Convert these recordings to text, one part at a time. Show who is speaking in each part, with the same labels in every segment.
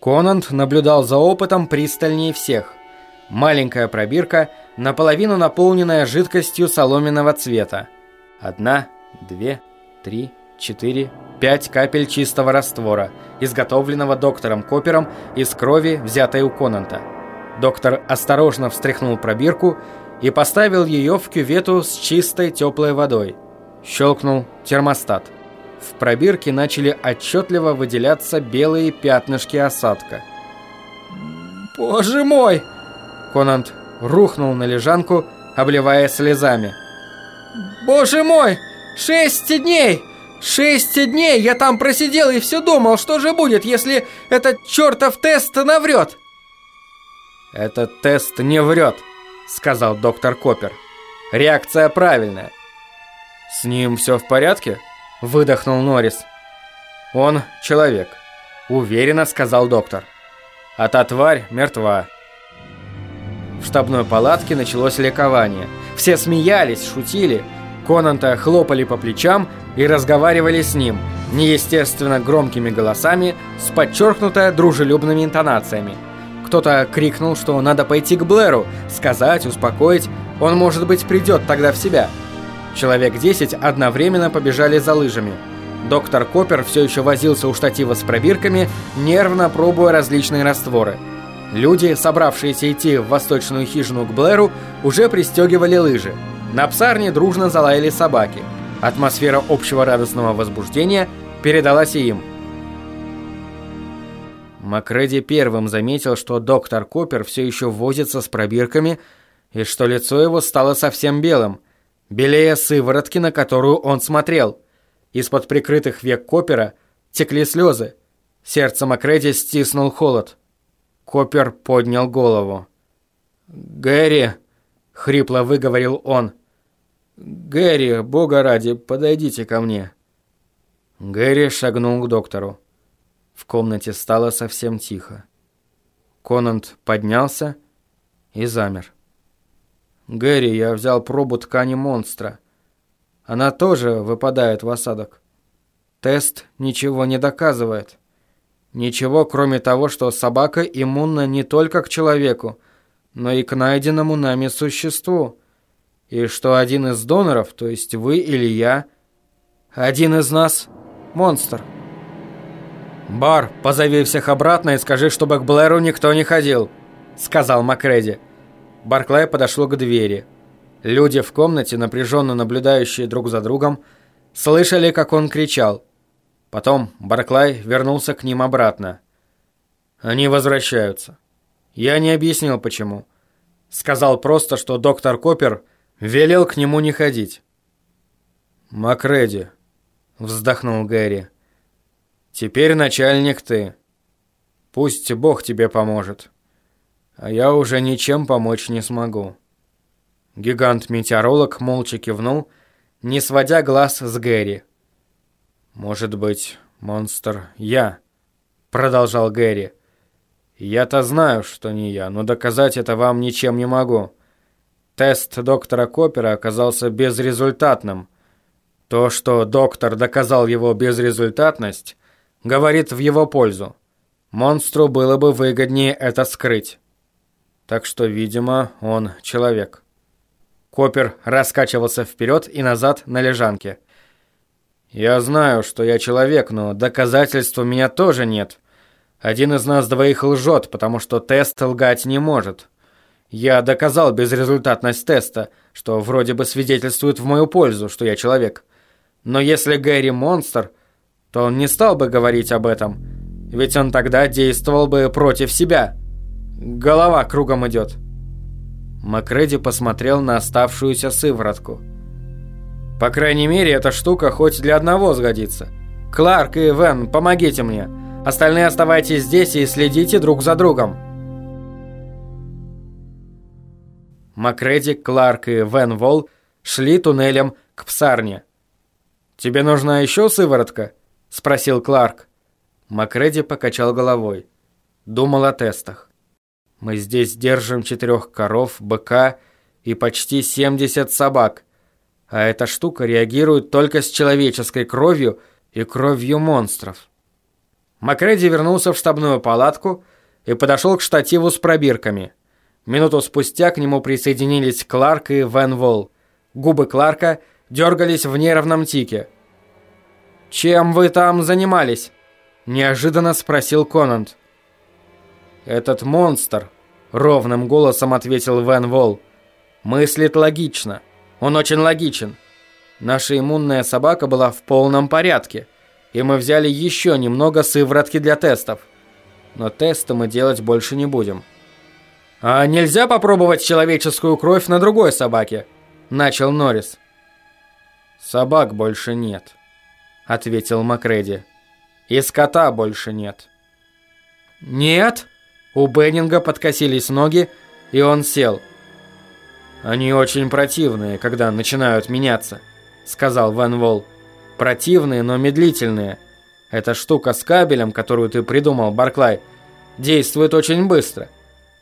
Speaker 1: Конант наблюдал за опытом пристальнее всех. Маленькая пробирка, наполовину наполненная жидкостью соломенного цвета. Одна, две, три, четыре, пять капель чистого раствора, изготовленного доктором Копером из крови, взятой у Конанта. Доктор осторожно встряхнул пробирку и поставил ее в кювету с чистой теплой водой. Щелкнул термостат. В пробирке начали отчетливо выделяться белые пятнышки осадка.
Speaker 2: «Боже мой!»
Speaker 1: Конант рухнул на лежанку, обливая слезами.
Speaker 2: «Боже мой! Шесть дней! Шесть дней я там просидел и все думал, что же будет, если этот чертов тест наврет!»
Speaker 1: «Этот тест не врет», — сказал доктор Копер. «Реакция правильная». «С ним все в порядке?» — выдохнул Норрис. «Он человек», — уверенно сказал доктор. «А та тварь мертва». В штабной палатке началось ликование. Все смеялись, шутили. Конанта хлопали по плечам и разговаривали с ним, неестественно громкими голосами, с подчеркнуто дружелюбными интонациями. Кто-то крикнул, что надо пойти к Блэру, сказать, успокоить, он, может быть, придет тогда в себя. Человек 10 одновременно побежали за лыжами. Доктор Коппер все еще возился у штатива с пробирками, нервно пробуя различные растворы. Люди, собравшиеся идти в восточную хижину к Блэру, уже пристегивали лыжи. На псарне дружно залаяли собаки. Атмосфера общего радостного возбуждения передалась и им. Макреди первым заметил, что доктор Коппер все еще возится с пробирками и что лицо его стало совсем белым, белее сыворотки, на которую он смотрел. Из-под прикрытых век Коппера текли слезы. Сердце Макреди стиснул холод. Коппер поднял голову. «Гэри!» — хрипло выговорил он. «Гэри, бога ради, подойдите ко мне». Гэри шагнул к доктору. В комнате стало совсем тихо. Конант поднялся и замер. «Гэри, я взял пробу ткани монстра. Она тоже выпадает в осадок. Тест ничего не доказывает. Ничего, кроме того, что собака иммунна не только к человеку, но и к найденному нами существу. И что один из доноров, то есть вы или я, один из нас – монстр». «Бар, позови всех обратно и скажи, чтобы к Блэру никто не ходил», — сказал Макреди. Барклай подошел к двери. Люди в комнате, напряженно наблюдающие друг за другом, слышали, как он кричал. Потом Барклай вернулся к ним обратно. «Они возвращаются. Я не объяснил, почему. Сказал просто, что доктор Коппер велел к нему не ходить». «Макреди», — вздохнул Гэри, — Теперь начальник ты. Пусть Бог тебе поможет. А я уже ничем помочь не смогу. Гигант-метеоролог молча кивнул, не сводя глаз с Гэри. «Может быть, монстр я?» Продолжал Гэри. «Я-то знаю, что не я, но доказать это вам ничем не могу. Тест доктора Копера оказался безрезультатным. То, что доктор доказал его безрезультатность, говорит в его пользу. Монстру было бы выгоднее это скрыть. Так что, видимо, он человек. Копер раскачивался вперед и назад на лежанке. «Я знаю, что я человек, но доказательств у меня тоже нет. Один из нас двоих лжет, потому что тест лгать не может. Я доказал безрезультатность теста, что вроде бы свидетельствует в мою пользу, что я человек. Но если Гэри монстр, то он не стал бы говорить об этом, ведь он тогда действовал бы против себя. Голова кругом идет. Макреди посмотрел на оставшуюся сыворотку. По крайней мере, эта штука хоть для одного сгодится. Кларк и Вен, помогите мне. Остальные оставайтесь здесь и следите друг за другом. Макреди, Кларк и Вен Волл шли туннелем к псарне. «Тебе нужна еще сыворотка?» – спросил Кларк. Макреди покачал головой. Думал о тестах. «Мы здесь держим четырех коров, быка и почти 70 собак. А эта штука реагирует только с человеческой кровью и кровью монстров». Макреди вернулся в штабную палатку и подошел к штативу с пробирками. Минуту спустя к нему присоединились Кларк и Вен Волл. Губы Кларка дергались в нервном тике. «Чем вы там занимались?» – неожиданно спросил Конант. «Этот монстр», – ровным голосом ответил Вен Волл, – «мыслит логично. Он очень логичен. Наша иммунная собака была в полном порядке, и мы взяли еще немного сыворотки для тестов. Но тесты мы делать больше не будем». «А нельзя попробовать человеческую кровь на другой собаке?» – начал Норрис. «Собак больше нет», – ответил Макреди. «И скота больше нет».
Speaker 2: «Нет?»
Speaker 1: У Беннинга подкосились ноги, и он сел. «Они очень противные, когда начинают меняться», — сказал Ван Волл. «Противные, но медлительные. Эта штука с кабелем, которую ты придумал, Барклай, действует очень быстро.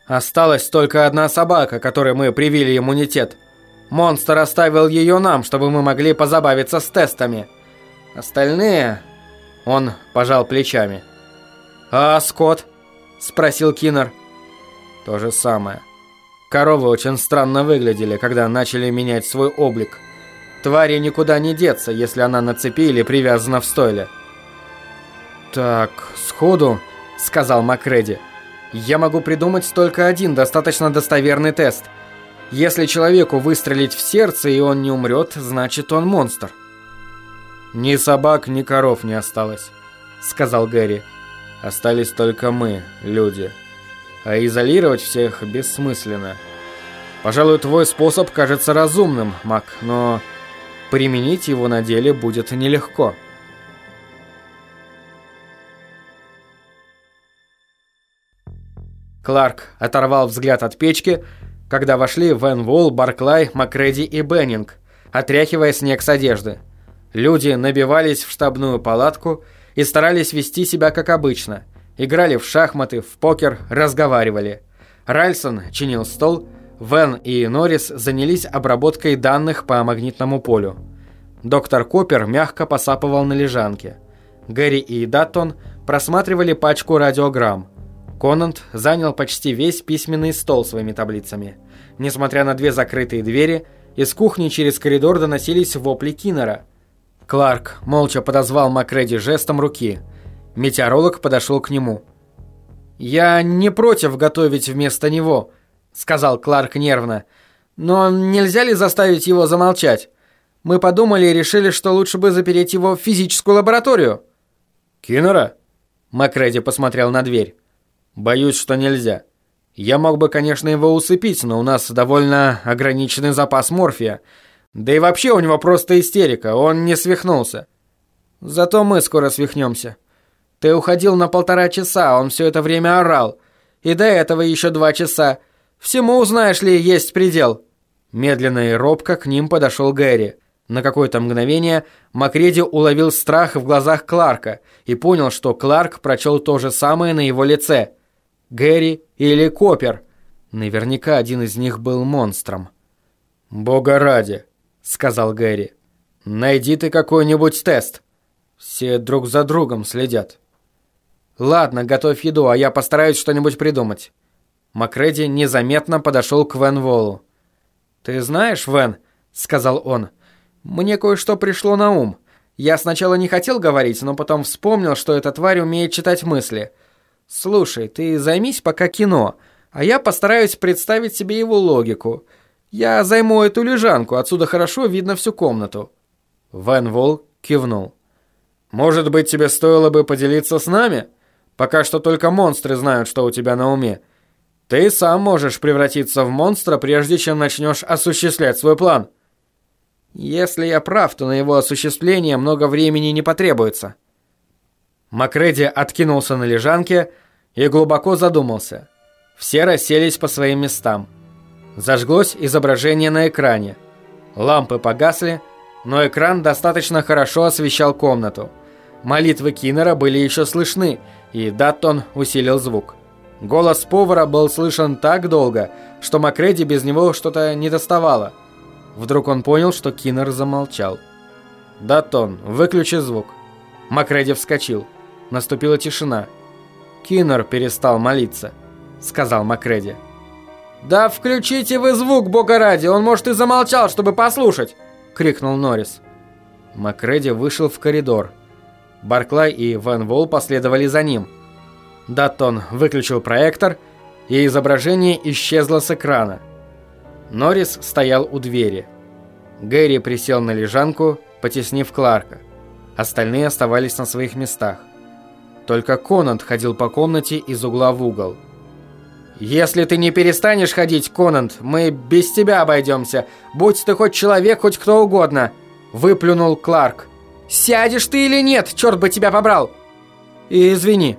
Speaker 1: Осталась только одна собака, которой мы привили иммунитет. Монстр оставил ее нам, чтобы мы могли позабавиться с тестами. Остальные...» Он пожал плечами. «А Скотт?» – спросил Киннер. «То же самое. Коровы очень странно выглядели, когда начали менять свой облик. Твари никуда не деться, если она на цепи или привязана в стойле». «Так, сходу», – сказал Макреди, – я могу придумать только один достаточно достоверный тест. Если человеку выстрелить в сердце и он не умрет, значит он монстр. «Ни собак, ни коров не осталось», — сказал Гэри. «Остались только мы, люди. А изолировать всех бессмысленно. Пожалуй, твой способ кажется разумным, Мак, но применить его на деле будет нелегко». Кларк оторвал взгляд от печки, когда вошли Вен Вул, Барклай, Макреди и Беннинг, отряхивая снег с одежды. Люди набивались в штабную палатку и старались вести себя как обычно. Играли в шахматы, в покер, разговаривали. Ральсон чинил стол, Вен и Норрис занялись обработкой данных по магнитному полю. Доктор Копер мягко посапывал на лежанке. Гэри и Даттон просматривали пачку радиограмм. Конант занял почти весь письменный стол своими таблицами. Несмотря на две закрытые двери, из кухни через коридор доносились вопли Киннера. Кларк молча подозвал Макреди жестом руки. Метеоролог подошел к нему. «Я не против готовить вместо него», — сказал Кларк нервно. «Но нельзя ли заставить его замолчать? Мы подумали и решили, что лучше бы запереть его в физическую лабораторию». «Киннера?» Макреди посмотрел на дверь. Боюсь, что нельзя. Я мог бы, конечно, его усыпить, но у нас довольно ограниченный запас морфия. Да и вообще у него просто истерика, он не свихнулся. Зато мы скоро свихнемся. Ты уходил на полтора часа, он все это время орал. И до этого еще два часа. Всему, узнаешь ли, есть предел. Медленно и робко к ним подошел Гэри. На какое-то мгновение Макреди уловил страх в глазах Кларка и понял, что Кларк прочел то же самое на его лице – Гэри или Копер. Наверняка один из них был монстром. «Бога ради», — сказал Гэри. «Найди ты какой-нибудь тест. Все друг за другом следят». «Ладно, готовь еду, а я постараюсь что-нибудь придумать». Макреди незаметно подошел к Вен Волу. «Ты знаешь, Вен», — сказал он, — «мне кое-что пришло на ум. Я сначала не хотел говорить, но потом вспомнил, что эта тварь умеет читать мысли. «Слушай, ты займись пока кино, а я постараюсь представить себе его логику. Я займу эту лежанку, отсюда хорошо видно всю комнату». Ван Вол кивнул. «Может быть, тебе стоило бы поделиться с нами? Пока что только монстры знают, что у тебя на уме. Ты сам можешь превратиться в монстра, прежде чем начнешь осуществлять свой план». «Если я прав, то на его осуществление много времени не потребуется». Макреди откинулся на лежанке и глубоко задумался. Все расселись по своим местам. Зажглось изображение на экране. Лампы погасли, но экран достаточно хорошо освещал комнату. Молитвы Киннера были еще слышны, и Даттон усилил звук. Голос повара был слышен так долго, что Макреди без него что-то не доставало. Вдруг он понял, что Киннер замолчал. «Даттон, выключи звук». Макреди вскочил. Наступила тишина. Киннер перестал молиться, сказал Макреди.
Speaker 2: «Да включите вы звук, бога ради, он, может, и замолчал, чтобы послушать!» — крикнул Норрис.
Speaker 1: Макреди вышел в коридор. Барклай и Ван Вол последовали за ним. Даттон выключил проектор, и изображение исчезло с экрана. Норрис стоял у двери. Гэри присел на лежанку, потеснив Кларка. Остальные оставались на своих местах. Только Конант ходил по комнате из угла в угол. «Если ты не перестанешь ходить, Конант, мы без тебя обойдемся. Будь ты хоть человек, хоть кто угодно!» Выплюнул Кларк. «Сядешь ты или нет, черт бы тебя побрал!» «Извини».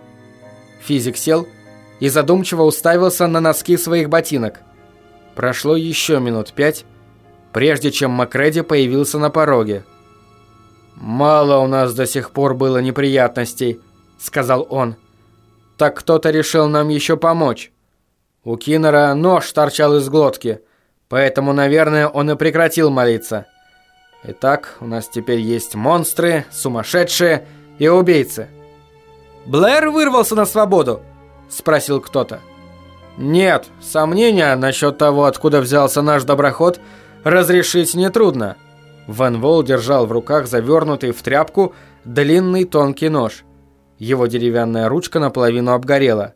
Speaker 1: Физик сел и задумчиво уставился на носки своих ботинок. Прошло еще минут пять, прежде чем Макреди появился на пороге. «Мало у нас до сих пор было неприятностей», — сказал он. «Так кто-то решил нам еще помочь. У Киннера нож торчал из глотки, поэтому, наверное, он и прекратил молиться. Итак, у нас теперь есть монстры, сумасшедшие и убийцы».
Speaker 2: «Блэр вырвался на свободу?» — спросил кто-то.
Speaker 1: «Нет, сомнения насчет того, откуда взялся наш доброход, разрешить нетрудно». Ван Вол держал в руках завернутый в тряпку длинный тонкий нож. Его деревянная ручка наполовину обгорела.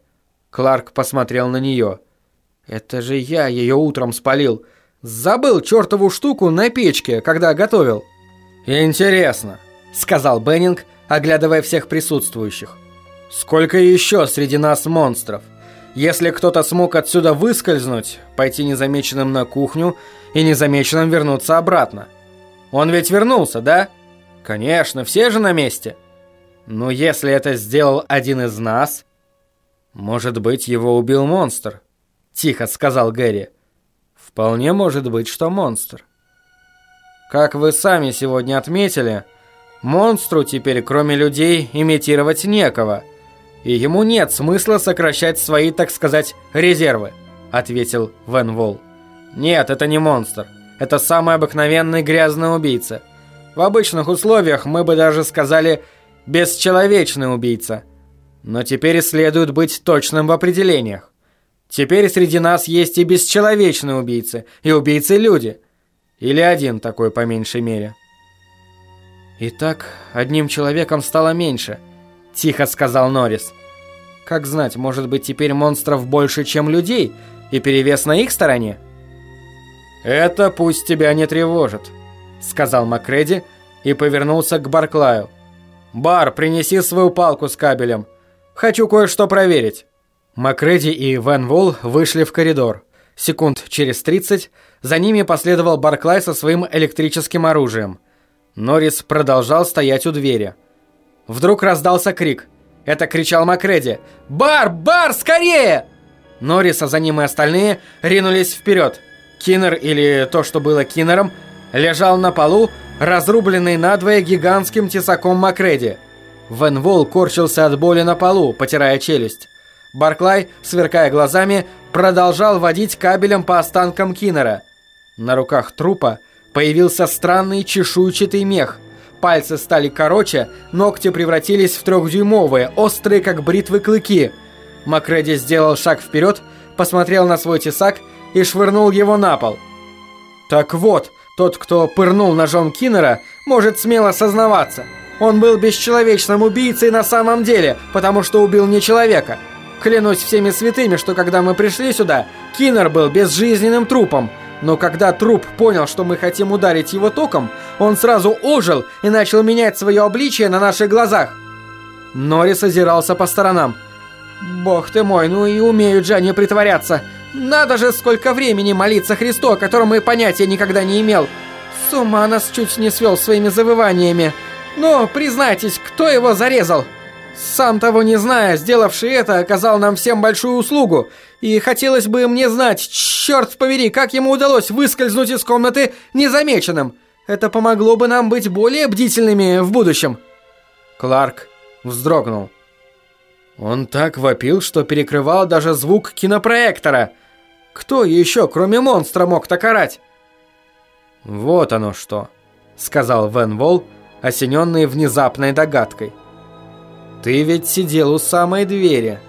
Speaker 1: Кларк посмотрел на нее. «Это же я ее утром спалил. Забыл чертову штуку на печке, когда готовил». «Интересно», — сказал Беннинг, оглядывая всех присутствующих. «Сколько еще среди нас монстров? Если кто-то смог отсюда выскользнуть, пойти незамеченным на кухню и незамеченным вернуться обратно. Он ведь вернулся, да? Конечно, все же на месте. Но если это сделал один из нас, может быть, его убил монстр, тихо сказал Гэри. Вполне может быть, что монстр. Как вы сами сегодня отметили, монстру теперь, кроме людей, имитировать некого – и ему нет смысла сокращать свои, так сказать, резервы», — ответил Вен Вол. «Нет, это не монстр. Это самый обыкновенный грязный убийца. В обычных условиях мы бы даже сказали «бесчеловечный убийца». Но теперь следует быть точным в определениях. Теперь среди нас есть и бесчеловечные убийцы, и убийцы-люди. Или один такой по меньшей мере. Итак, одним человеком стало меньше — Тихо сказал Норрис. Как знать, может быть теперь монстров больше, чем людей, и перевес на их стороне? Это пусть тебя не тревожит, сказал Макреди и повернулся к Барклаю. Бар, принеси свою палку с кабелем. Хочу кое-что проверить. Макреди и Ван Вол вышли в коридор. Секунд через 30 за ними последовал Барклай со своим электрическим оружием. Норрис продолжал стоять у двери. Вдруг раздался крик. Это кричал Макреди. «Бар! Бар! Скорее!» Норрис, а за ним и остальные ринулись вперед. Киннер, или то, что было Киннером, лежал на полу, разрубленный надвое гигантским тесаком Макреди. Вен Вол корчился от боли на полу, потирая челюсть. Барклай, сверкая глазами, продолжал водить кабелем по останкам Киннера. На руках трупа появился странный чешуйчатый мех – Пальцы стали короче, ногти превратились в трехдюймовые, острые как бритвы клыки. Макреди сделал шаг вперед, посмотрел на свой тесак и швырнул его на пол. Так вот, тот, кто пырнул ножом Киннера, может смело сознаваться. Он был бесчеловечным убийцей на самом деле, потому что убил не человека. Клянусь всеми святыми, что когда мы пришли сюда, Киннер был безжизненным трупом, но когда труп понял, что мы хотим ударить его током, он сразу ожил и начал менять свое обличие на наших глазах. Норрис озирался по сторонам. «Бог ты мой, ну и умеют же они притворяться. Надо же, сколько времени молиться Христу, о котором мы понятия никогда не имел. С ума нас чуть не свел своими завываниями. Но, признайтесь, кто его зарезал?» Сам того не зная, сделавший это оказал нам всем большую услугу, и хотелось бы мне знать, черт побери, как ему удалось выскользнуть из комнаты незамеченным. Это помогло бы нам быть более бдительными в будущем. Кларк вздрогнул. Он так вопил, что перекрывал даже звук кинопроектора. Кто еще, кроме монстра, мог так орать? «Вот оно что», — сказал Вен Вол, осененный внезапной догадкой. Ты ведь сидел у самой двери.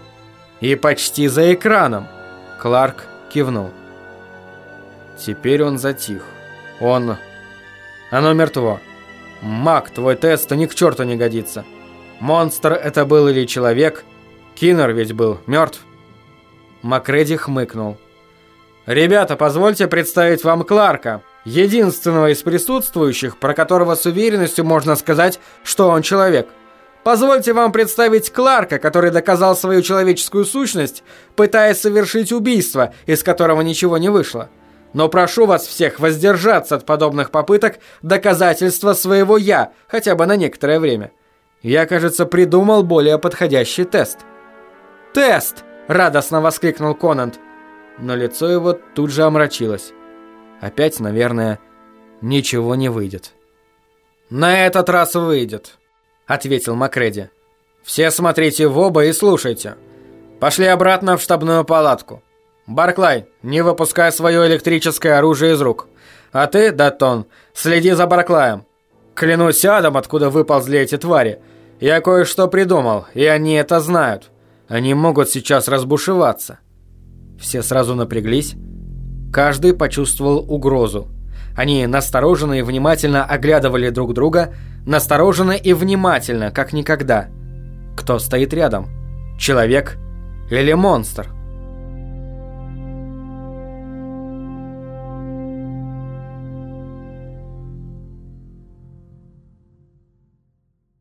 Speaker 1: И почти за экраном. Кларк кивнул. Теперь он затих. Он... Оно мертво. Мак, твой тест ни к черту не годится. Монстр это был или человек? Киннер ведь был мертв. Макреди хмыкнул. «Ребята, позвольте представить вам Кларка, единственного из присутствующих, про которого с уверенностью можно сказать, что он человек. Позвольте вам представить Кларка, который доказал свою человеческую сущность, пытаясь совершить убийство, из которого ничего не вышло. Но прошу вас всех воздержаться от подобных попыток доказательства своего «я», хотя бы на некоторое время. Я, кажется, придумал более подходящий тест». «Тест!» – радостно воскликнул Конант но лицо его тут же омрачилось. Опять, наверное, ничего не выйдет. «На этот раз выйдет», — ответил Макреди. «Все смотрите в оба и слушайте. Пошли обратно в штабную палатку. Барклай, не выпускай свое электрическое оружие из рук. А ты, Даттон, следи за Барклаем. Клянусь адом, откуда выползли эти твари. Я кое-что придумал, и они это знают. Они могут сейчас разбушеваться. Все сразу напряглись. Каждый почувствовал угрозу. Они настороженно и внимательно оглядывали друг друга, настороженно и внимательно, как никогда. Кто стоит рядом? Человек или монстр?